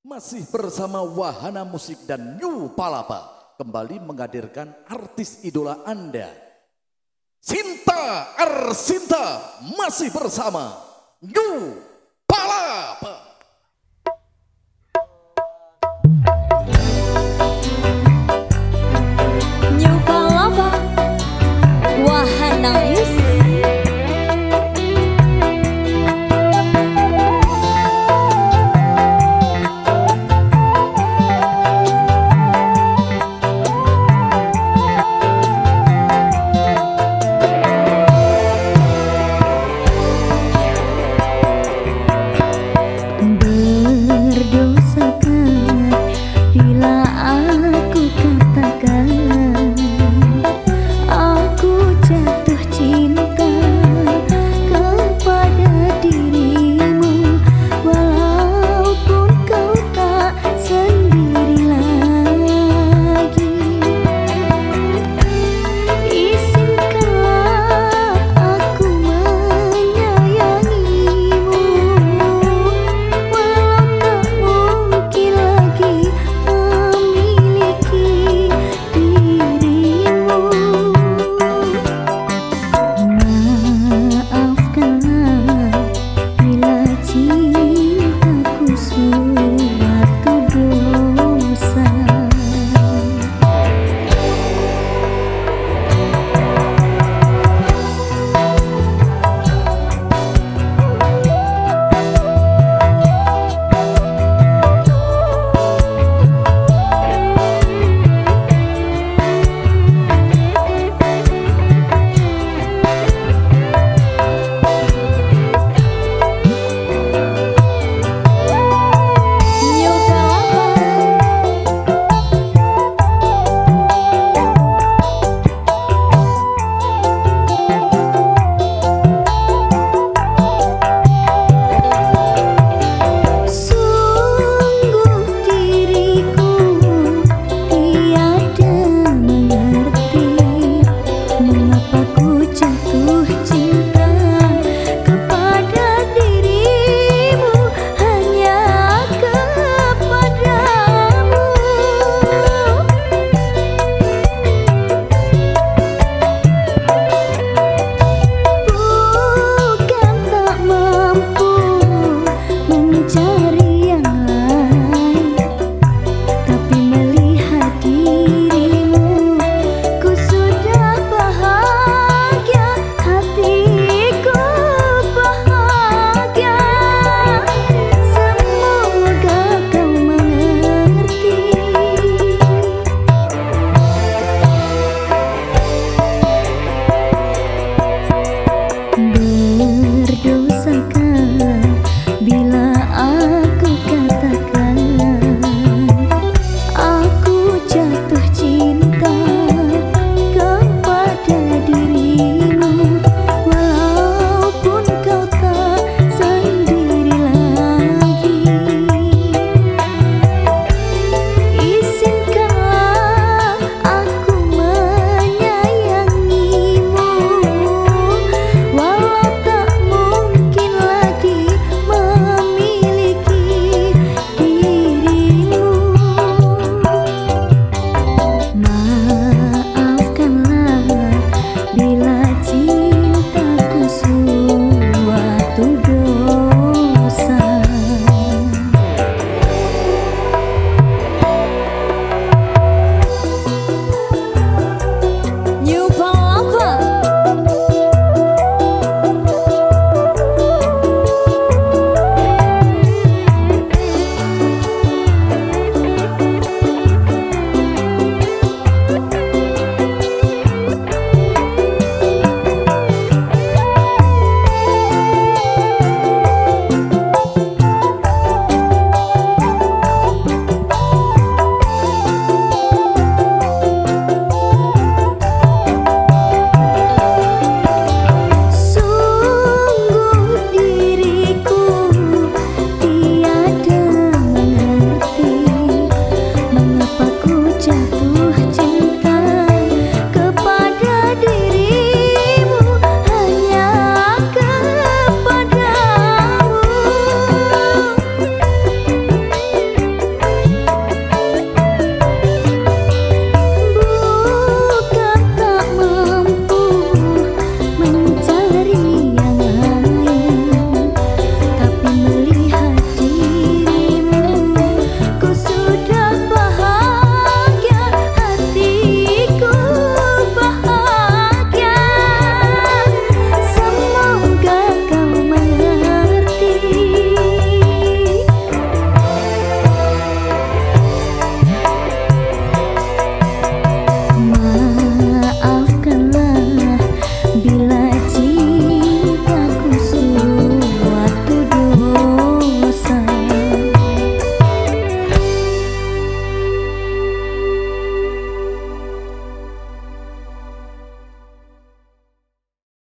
Masih bersama Wahana Musik dan New Palapa kembali menghadirkan artis idola Anda. Sinta Arsinta masih bersama New Palapa. New Palapa Wahana Musik